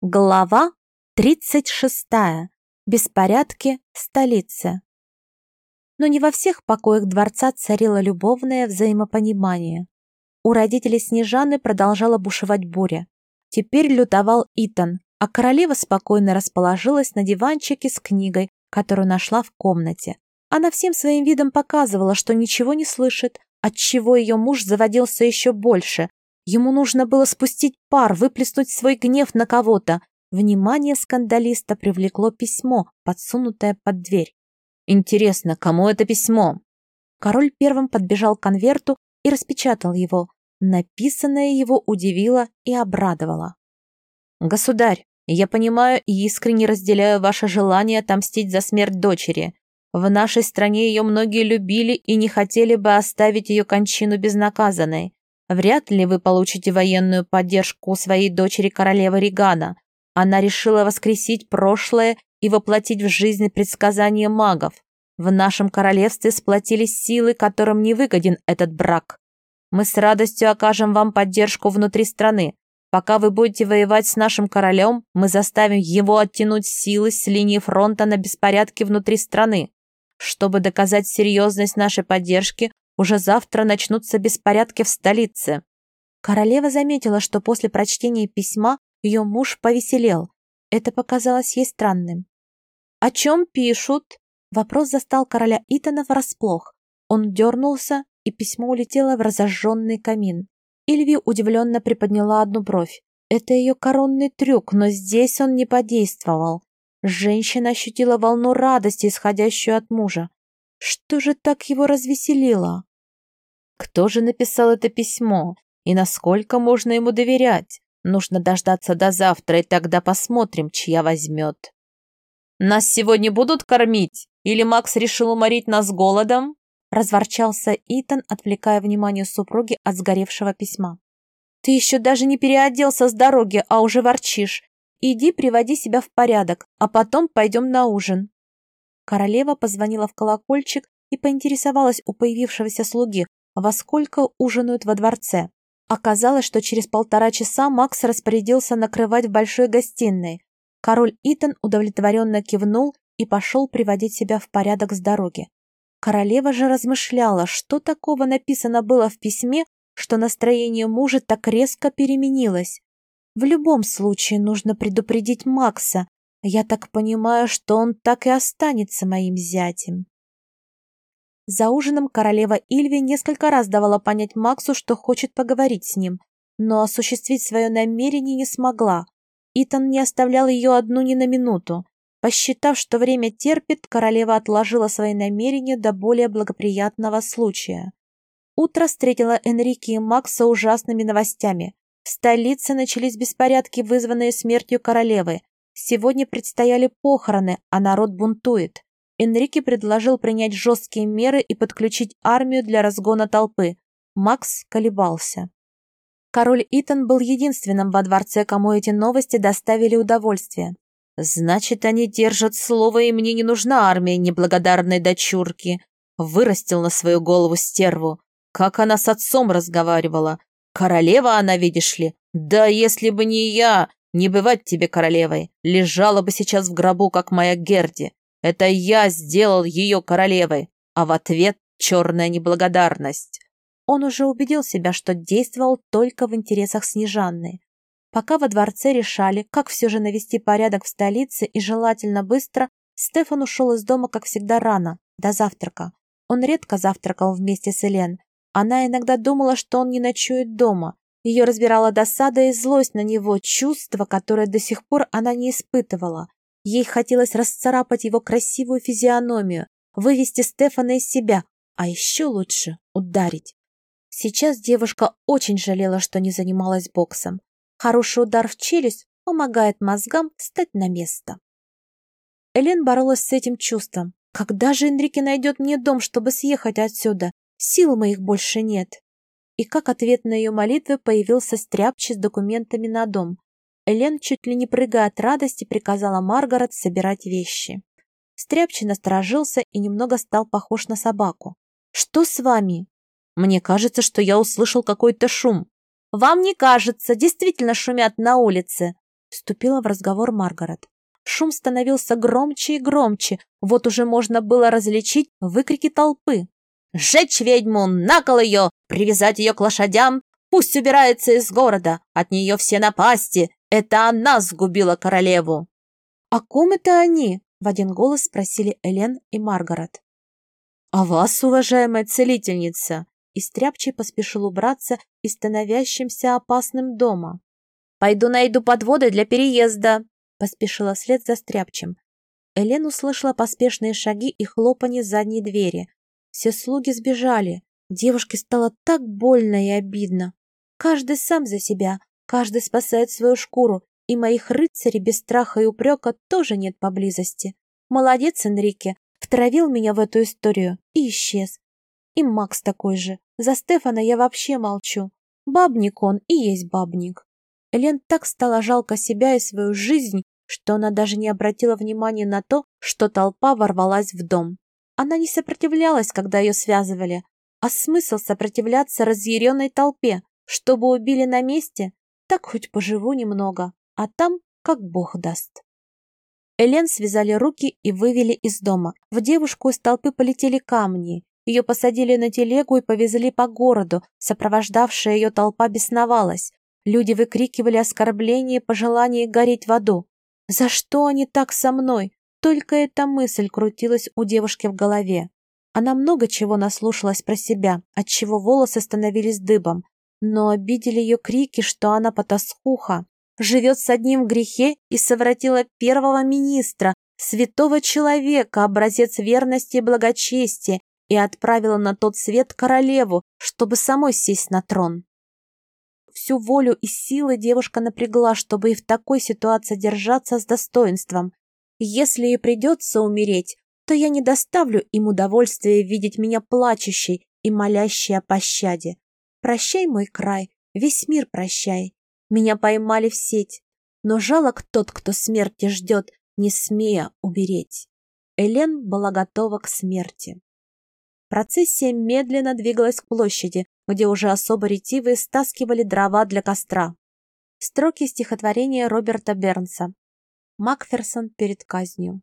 Глава 36. Беспорядки в столице. Но не во всех покоях дворца царило любовное взаимопонимание. У родителей Снежаны продолжала бушевать буря. Теперь лютовал Итан, а королева спокойно расположилась на диванчике с книгой, которую нашла в комнате. Она всем своим видом показывала, что ничего не слышит, отчего ее муж заводился еще больше, Ему нужно было спустить пар, выплеснуть свой гнев на кого-то. Внимание скандалиста привлекло письмо, подсунутое под дверь. «Интересно, кому это письмо?» Король первым подбежал к конверту и распечатал его. Написанное его удивило и обрадовало. «Государь, я понимаю и искренне разделяю ваше желание отомстить за смерть дочери. В нашей стране ее многие любили и не хотели бы оставить ее кончину безнаказанной. Вряд ли вы получите военную поддержку своей дочери королевы Регана. Она решила воскресить прошлое и воплотить в жизнь предсказания магов. В нашем королевстве сплотились силы, которым не выгоден этот брак. Мы с радостью окажем вам поддержку внутри страны. Пока вы будете воевать с нашим королем, мы заставим его оттянуть силы с линии фронта на беспорядки внутри страны. Чтобы доказать серьезность нашей поддержки, уже завтра начнутся беспорядки в столице. Королева заметила, что после прочтения письма ее муж повеселел. Это показалось ей странным. «О чем пишут?» Вопрос застал короля Итана врасплох. Он дернулся, и письмо улетело в разожженный камин. Ильви удивленно приподняла одну бровь. Это ее коронный трюк, но здесь он не подействовал. Женщина ощутила волну радости, исходящую от мужа. Что же так его развеселило? Кто же написал это письмо? И насколько можно ему доверять? Нужно дождаться до завтра, и тогда посмотрим, чья возьмет. «Нас сегодня будут кормить? Или Макс решил уморить нас голодом?» Разворчался Итан, отвлекая внимание супруги от сгоревшего письма. «Ты еще даже не переоделся с дороги, а уже ворчишь. Иди приводи себя в порядок, а потом пойдем на ужин». Королева позвонила в колокольчик и поинтересовалась у появившегося слуги, во сколько ужинают во дворце. Оказалось, что через полтора часа Макс распорядился накрывать в большой гостиной. Король Итан удовлетворенно кивнул и пошел приводить себя в порядок с дороги. Королева же размышляла, что такого написано было в письме, что настроение мужа так резко переменилось. В любом случае нужно предупредить Макса. Я так понимаю, что он так и останется моим зятем. За ужином королева Ильви несколько раз давала понять Максу, что хочет поговорить с ним, но осуществить свое намерение не смогла. Итан не оставлял ее одну ни на минуту. Посчитав, что время терпит, королева отложила свои намерения до более благоприятного случая. Утро встретило Энрике и Макса ужасными новостями. В столице начались беспорядки, вызванные смертью королевы. Сегодня предстояли похороны, а народ бунтует. Энрике предложил принять жесткие меры и подключить армию для разгона толпы. Макс колебался. Король Итан был единственным во дворце, кому эти новости доставили удовольствие. «Значит, они держат слово, и мне не нужна армия неблагодарной дочурки». Вырастил на свою голову стерву. Как она с отцом разговаривала. Королева она, видишь ли? Да если бы не я, не бывать тебе королевой. Лежала бы сейчас в гробу, как моя Герди. Это я сделал ее королевой, а в ответ черная неблагодарность. Он уже убедил себя, что действовал только в интересах Снежанны. Пока во дворце решали, как все же навести порядок в столице и желательно быстро, Стефан ушел из дома, как всегда, рано, до завтрака. Он редко завтракал вместе с Элен. Она иногда думала, что он не ночует дома. Ее разбирала досада и злость на него, чувство, которое до сих пор она не испытывала. Ей хотелось расцарапать его красивую физиономию, вывести Стефана из себя, а еще лучше ударить. Сейчас девушка очень жалела, что не занималась боксом. Хороший удар в челюсть помогает мозгам встать на место. Элен боролась с этим чувством. Когда же Энрике найдет мне дом, чтобы съехать отсюда? Сил моих больше нет. И как ответ на ее молитвы появился стряпчий с документами на дом. Элен, чуть ли не прыгая от радости, приказала Маргарет собирать вещи. Стряпчий насторожился и немного стал похож на собаку. «Что с вами?» «Мне кажется, что я услышал какой-то шум». «Вам не кажется, действительно шумят на улице». вступила в разговор Маргарет. Шум становился громче и громче, вот уже можно было различить выкрики толпы. «Сжечь ведьму! На кол ее! Привязать ее к лошадям! Пусть убирается из города! От нее все напасти! Это она сгубила королеву!» «О ком это они?» — в один голос спросили Элен и Маргарет. «А вас, уважаемая целительница!» И Стряпчий поспешил убраться из становящимся опасным дома. «Пойду найду подводы для переезда!» Поспешила вслед за Стряпчем. Элен услышала поспешные шаги и хлопанье задней двери. Все слуги сбежали. Девушке стало так больно и обидно. Каждый сам за себя, каждый спасает свою шкуру, и моих рыцарей без страха и упрека тоже нет поблизости. Молодец, Энрике, втравил меня в эту историю и исчез. И Макс такой же. За Стефана я вообще молчу. Бабник он и есть бабник. Элен так стало жалко себя и свою жизнь, что она даже не обратила внимания на то, что толпа ворвалась в дом. Она не сопротивлялась, когда ее связывали, а смысл сопротивляться разъяренной толпе, чтобы убили на месте, так хоть поживу немного, а там как бог даст. Элен связали руки и вывели из дома. В девушку из толпы полетели камни. Ее посадили на телегу и повезли по городу. Сопровождавшая ее толпа бесновалась. Люди выкрикивали оскорбления и пожелания гореть в аду. «За что они так со мной?» Только эта мысль крутилась у девушки в голове. Она много чего наслушалась про себя, отчего волосы становились дыбом. Но обидели ее крики, что она потаскуха, живет с одним в грехе и совратила первого министра, святого человека, образец верности и благочестия, и отправила на тот свет королеву, чтобы самой сесть на трон. Всю волю и силы девушка напрягла, чтобы и в такой ситуации держаться с достоинством. Если ей придется умереть, то я не доставлю им удовольствия видеть меня плачущей и молящей о пощаде. Прощай, мой край, весь мир прощай. Меня поймали в сеть, но жалок тот, кто смерти ждет, не смея умереть. Элен была готова к смерти. Процессия медленно двигалась к площади, где уже особо ретивые стаскивали дрова для костра. Строки стихотворения Роберта Бернса. Макферсон перед казнью.